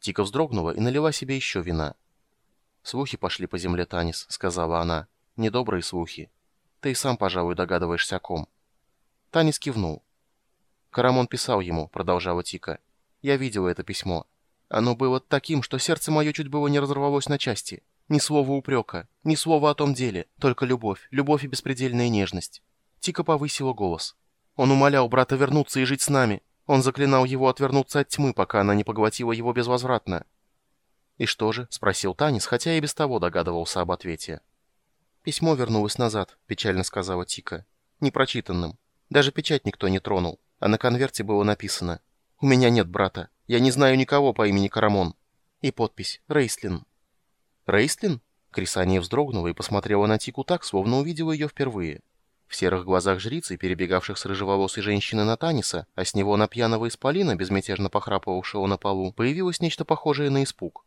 Тика вздрогнула и налила себе еще вина. «Слухи пошли по земле, Танис», — сказала она. «Недобрые слухи. Ты и сам, пожалуй, догадываешься о ком». Танис кивнул. «Карамон писал ему», — продолжала Тика. «Я видела это письмо. Оно было таким, что сердце мое чуть было не разорвалось на части. Ни слова упрека, ни слова о том деле, только любовь, любовь и беспредельная нежность». Тика повысила голос. «Он умолял брата вернуться и жить с нами. Он заклинал его отвернуться от тьмы, пока она не поглотила его безвозвратно. «И что же?» — спросил Танис, хотя и без того догадывался об ответе. «Письмо вернулось назад», — печально сказала Тика. «Непрочитанным. Даже печать никто не тронул, а на конверте было написано «У меня нет брата. Я не знаю никого по имени Карамон». И подпись «Рейслин». «Рейслин?» Крисания вздрогнула и посмотрела на Тику так, словно увидела ее впервые. В серых глазах жрицы, перебегавших с рыжеволосой женщины на Таниса, а с него на пьяного исполина, безмятежно похрапывавшего на полу, появилось нечто похожее на испуг.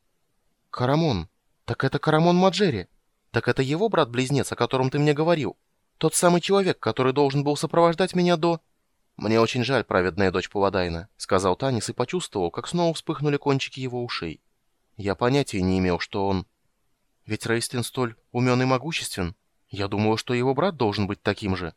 «Карамон! Так это Карамон Маджери! Так это его брат-близнец, о котором ты мне говорил! Тот самый человек, который должен был сопровождать меня до...» «Мне очень жаль, праведная дочь Паладайна», — сказал Танис и почувствовал, как снова вспыхнули кончики его ушей. «Я понятия не имел, что он...» «Ведь Рейстлин столь умен и могуществен. Я думал, что его брат должен быть таким же».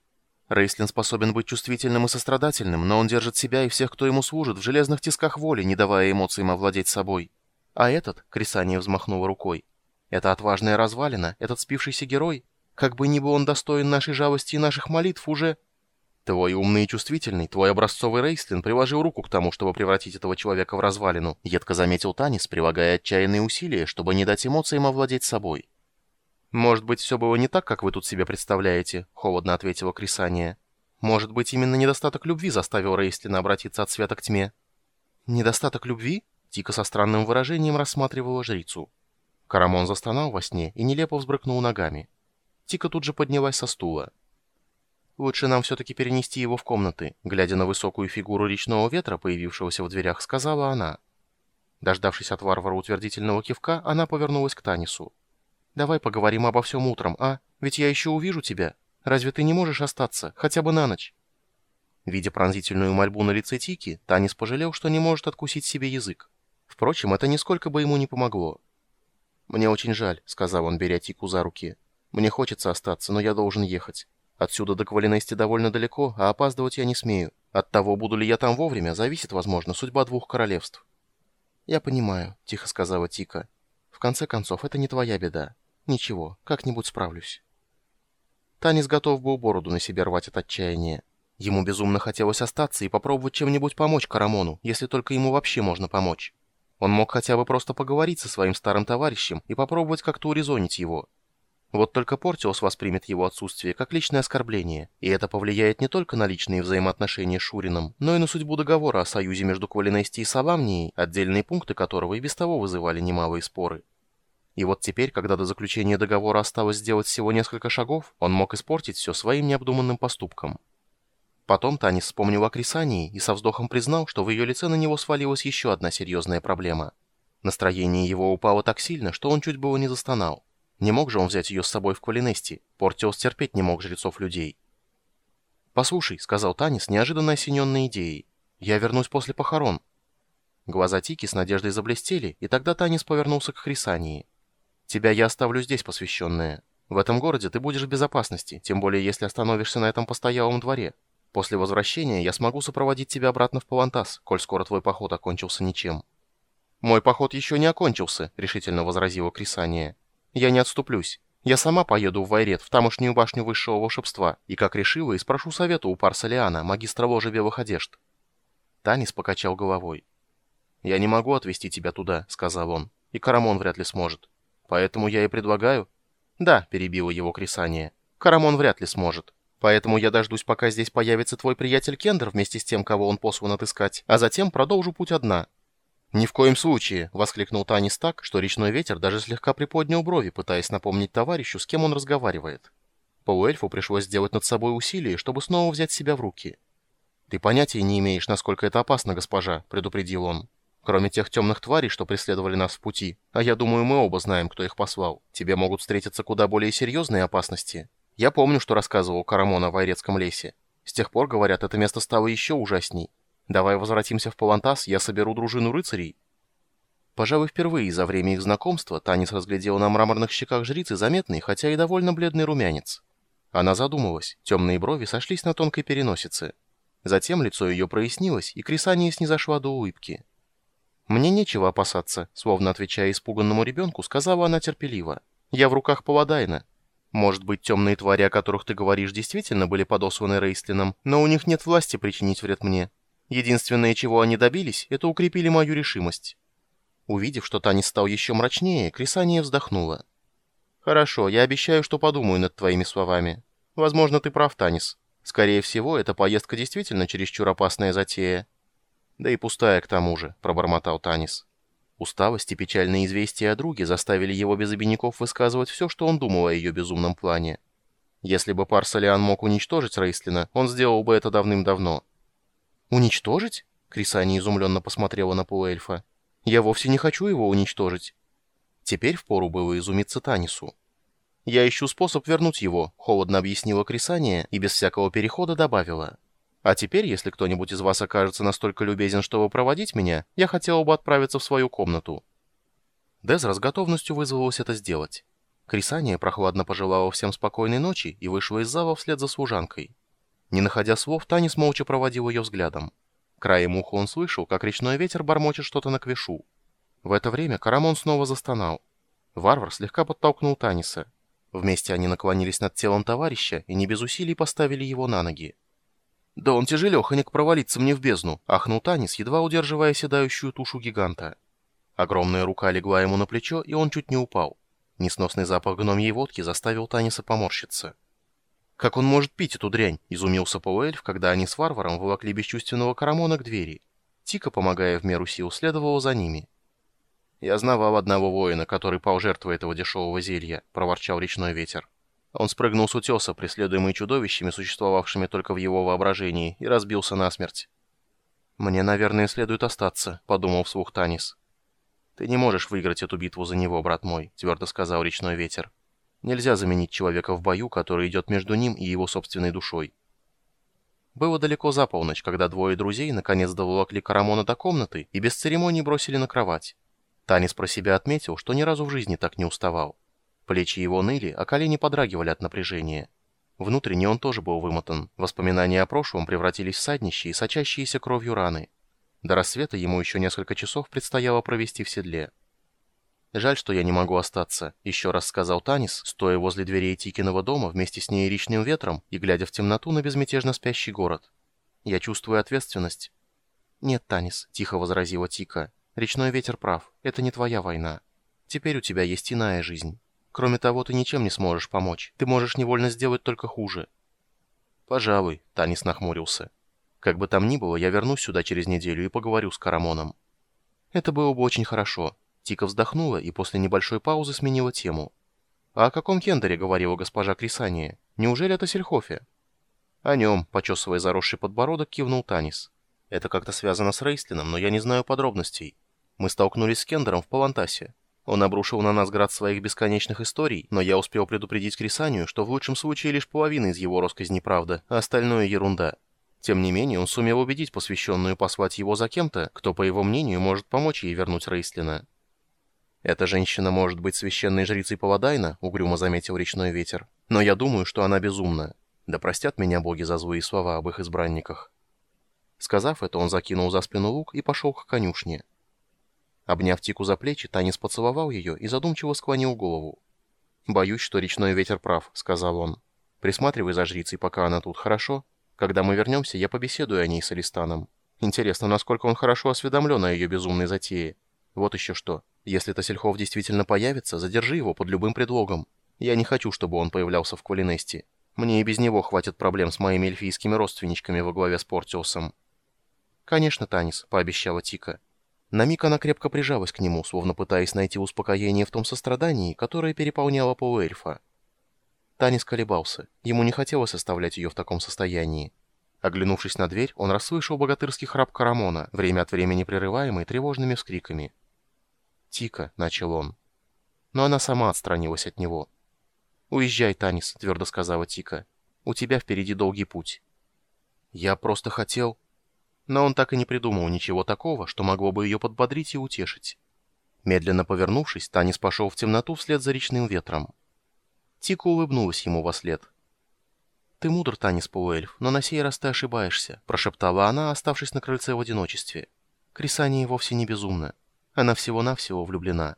Рейслин способен быть чувствительным и сострадательным, но он держит себя и всех, кто ему служит, в железных тисках воли, не давая эмоциям овладеть собой. А этот, Крисания взмахнула рукой, это отважная развалина, этот спившийся герой, как бы ни был он достоин нашей жалости и наших молитв, уже... Твой умный и чувствительный, твой образцовый Рейслин приложил руку к тому, чтобы превратить этого человека в развалину, едко заметил Танис, прилагая отчаянные усилия, чтобы не дать эмоциям овладеть собой. «Может быть, все было не так, как вы тут себе представляете», — холодно ответила Крисания. «Может быть, именно недостаток любви заставил Рейслина обратиться от света к тьме?» «Недостаток любви?» Тика со странным выражением рассматривала жрицу. Карамон застонал во сне и нелепо взбрыкнул ногами. Тика тут же поднялась со стула. «Лучше нам все-таки перенести его в комнаты», глядя на высокую фигуру речного ветра, появившегося в дверях, сказала она. Дождавшись от варвара утвердительного кивка, она повернулась к Танису. «Давай поговорим обо всем утром, а? Ведь я еще увижу тебя. Разве ты не можешь остаться, хотя бы на ночь?» Видя пронзительную мольбу на лице Тики, Танис пожалел, что не может откусить себе язык. Впрочем, это нисколько бы ему не помогло. «Мне очень жаль», — сказал он, беря Тику за руки. «Мне хочется остаться, но я должен ехать. Отсюда до Квалинести довольно далеко, а опаздывать я не смею. От того, буду ли я там вовремя, зависит, возможно, судьба двух королевств». «Я понимаю», — тихо сказала Тика. «В конце концов, это не твоя беда. Ничего, как-нибудь справлюсь». Танис готов был бороду на себе рвать от отчаяния. Ему безумно хотелось остаться и попробовать чем-нибудь помочь Карамону, если только ему вообще можно помочь. Он мог хотя бы просто поговорить со своим старым товарищем и попробовать как-то урезонить его. Вот только Портиос воспримет его отсутствие как личное оскорбление, и это повлияет не только на личные взаимоотношения с Шурином, но и на судьбу договора о союзе между Квалинести и Саламнией, отдельные пункты которого и без того вызывали немалые споры. И вот теперь, когда до заключения договора осталось сделать всего несколько шагов, он мог испортить все своим необдуманным поступком. Потом Танис вспомнил о Крисании и со вздохом признал, что в ее лице на него свалилась еще одна серьезная проблема. Настроение его упало так сильно, что он чуть было не застонал. Не мог же он взять ее с собой в Квалинести. Портиос терпеть не мог жрецов людей. «Послушай», — сказал Танис, неожиданно осененной идеей. «Я вернусь после похорон». Глаза Тики с надеждой заблестели, и тогда Танис повернулся к Хрисании. «Тебя я оставлю здесь, посвященная. В этом городе ты будешь в безопасности, тем более если остановишься на этом постоялом дворе. После возвращения я смогу сопроводить тебя обратно в Палантас, коль скоро твой поход окончился ничем». «Мой поход еще не окончился», — решительно возразила Крисания. «Я не отступлюсь. Я сама поеду в Вайрет, в тамошнюю башню высшего волшебства, и, как решила, и спрошу совета у Парсалиана, магистра ложи белых одежд». Танис покачал головой. «Я не могу отвезти тебя туда», — сказал он, — «и Карамон вряд ли сможет. Поэтому я и предлагаю...» «Да», — перебила его Крисания, — «Карамон вряд ли сможет. Поэтому я дождусь, пока здесь появится твой приятель Кендер вместе с тем, кого он послан отыскать, а затем продолжу путь одна». «Ни в коем случае!» — воскликнул Танис так, что речной ветер даже слегка приподнял брови, пытаясь напомнить товарищу, с кем он разговаривает. Полуэльфу пришлось сделать над собой усилие, чтобы снова взять себя в руки. «Ты понятия не имеешь, насколько это опасно, госпожа», — предупредил он. «Кроме тех темных тварей, что преследовали нас в пути, а я думаю, мы оба знаем, кто их послал, тебе могут встретиться куда более серьезные опасности. Я помню, что рассказывал Карамон о Вайрецком лесе. С тех пор, говорят, это место стало еще ужасней. Давай возвратимся в Палантас, я соберу дружину рыцарей». Пожалуй, впервые за время их знакомства Танис разглядел на мраморных щеках жрицы заметный, хотя и довольно бледный румянец. Она задумалась, темные брови сошлись на тонкой переносице. Затем лицо ее прояснилось, и Крисания снизошла до улыбки. «Мне нечего опасаться», словно отвечая испуганному ребенку, сказала она терпеливо. «Я в руках Паладайна. Может быть, темные твари, о которых ты говоришь, действительно были подосланы Рейстлином, но у них нет власти причинить вред мне. Единственное, чего они добились, это укрепили мою решимость». Увидев, что Танис стал еще мрачнее, Крисания вздохнула. «Хорошо, я обещаю, что подумаю над твоими словами. Возможно, ты прав, Танис. Скорее всего, эта поездка действительно чересчур опасная затея. Да и пустая к тому же, пробормотал Танис. Усталость и печальные известия о друге заставили его без обиняков высказывать все, что он думал о ее безумном плане. Если бы Парсалиан мог уничтожить Рейслина, он сделал бы это давным-давно. «Уничтожить?» — Крисани изумленно посмотрела на полуэльфа. «Я вовсе не хочу его уничтожить». Теперь впору было изумиться Танису. «Я ищу способ вернуть его», — холодно объяснила Крисания и без всякого перехода добавила. А теперь, если кто-нибудь из вас окажется настолько любезен, чтобы проводить меня, я хотела бы отправиться в свою комнату». Дезра с готовностью вызвалась это сделать. Крисания прохладно пожелала всем спокойной ночи и вышла из зала вслед за служанкой. Не находя слов, Танис молча проводил ее взглядом. Краем уха он слышал, как речной ветер бормочет что-то на квешу. В это время Карамон снова застонал. Варвар слегка подтолкнул Таниса. Вместе они наклонились над телом товарища и не без усилий поставили его на ноги. «Да он тяжелеханик провалиться мне в бездну», — ахнул Танис, едва удерживая седающую тушу гиганта. Огромная рука легла ему на плечо, и он чуть не упал. Несносный запах гномьей водки заставил Таниса поморщиться. «Как он может пить эту дрянь?» — изумился полуэльф, когда они с варваром волокли бесчувственного Карамона к двери. Тика, помогая в меру сил, следовала за ними. «Я знавал одного воина, который пал жертвой этого дешевого зелья», — проворчал речной ветер. Он спрыгнул с утеса, преследуемый чудовищами, существовавшими только в его воображении, и разбился насмерть. «Мне, наверное, следует остаться», — подумал вслух Танис. «Ты не можешь выиграть эту битву за него, брат мой», — твердо сказал речной ветер. «Нельзя заменить человека в бою, который идет между ним и его собственной душой». Было далеко за полночь, когда двое друзей наконец доволокли Карамона до комнаты и без церемоний бросили на кровать. Танис про себя отметил, что ни разу в жизни так не уставал. Плечи его ныли, а колени подрагивали от напряжения. Внутренне он тоже был вымотан. Воспоминания о прошлом превратились в саднищие и сочащиеся кровью раны. До рассвета ему еще несколько часов предстояло провести в седле. «Жаль, что я не могу остаться», — еще раз сказал Танис, стоя возле дверей Тикиного дома вместе с нееричным ветром и глядя в темноту на безмятежно спящий город. «Я чувствую ответственность». «Нет, Танис», — тихо возразила Тика. «Речной ветер прав. Это не твоя война. Теперь у тебя есть иная жизнь». Кроме того, ты ничем не сможешь помочь. Ты можешь невольно сделать только хуже». «Пожалуй», — Танис нахмурился. «Как бы там ни было, я вернусь сюда через неделю и поговорю с Карамоном». «Это было бы очень хорошо». Тика вздохнула и после небольшой паузы сменила тему. «А о каком кендере говорила госпожа Крисания? Неужели это Сельхофе?» «О нем», — почесывая заросший подбородок, кивнул Танис. «Это как-то связано с Рейстлином, но я не знаю подробностей. Мы столкнулись с Кендером в Палантасе. Он обрушил на нас град своих бесконечных историй, но я успел предупредить Крисанию, что в лучшем случае лишь половина из его росказней правда, а остальное ерунда. Тем не менее, он сумел убедить посвященную послать его за кем-то, кто, по его мнению, может помочь ей вернуть Рейслина. «Эта женщина может быть священной жрицей Паладайна», — угрюмо заметил речной ветер. «Но я думаю, что она безумна. Да простят меня боги за злые слова об их избранниках». Сказав это, он закинул за спину лук и пошел к конюшне. Обняв Тику за плечи, Танис поцеловал ее и задумчиво склонил голову. «Боюсь, что речной ветер прав», — сказал он. «Присматривай за жрицей, пока она тут, хорошо? Когда мы вернемся, я побеседую о ней с Алистаном. Интересно, насколько он хорошо осведомлен о ее безумной затее. Вот еще что. Если Тасельхов действительно появится, задержи его под любым предлогом. Я не хочу, чтобы он появлялся в Квалинесте. Мне и без него хватит проблем с моими эльфийскими родственничками во главе с Портиусом». «Конечно, Танис», — пообещала Тика. На миг она крепко прижалась к нему, словно пытаясь найти успокоение в том сострадании, которое переполняло полуэльфа. Танис колебался. Ему не хотелось оставлять ее в таком состоянии. Оглянувшись на дверь, он расслышал богатырский храп Карамона, время от времени прерываемый тревожными вскриками. «Тика», — начал он. Но она сама отстранилась от него. «Уезжай, Танис», — твердо сказала Тика. «У тебя впереди долгий путь». «Я просто хотел...» но он так и не придумал ничего такого, что могло бы ее подбодрить и утешить. Медленно повернувшись, Танис пошел в темноту вслед за речным ветром. Тика улыбнулась ему во след. «Ты мудр, Танис Полуэльф, но на сей раз ты ошибаешься», — прошептала она, оставшись на крыльце в одиночестве. «Крисания вовсе не безумна. Она всего-навсего влюблена».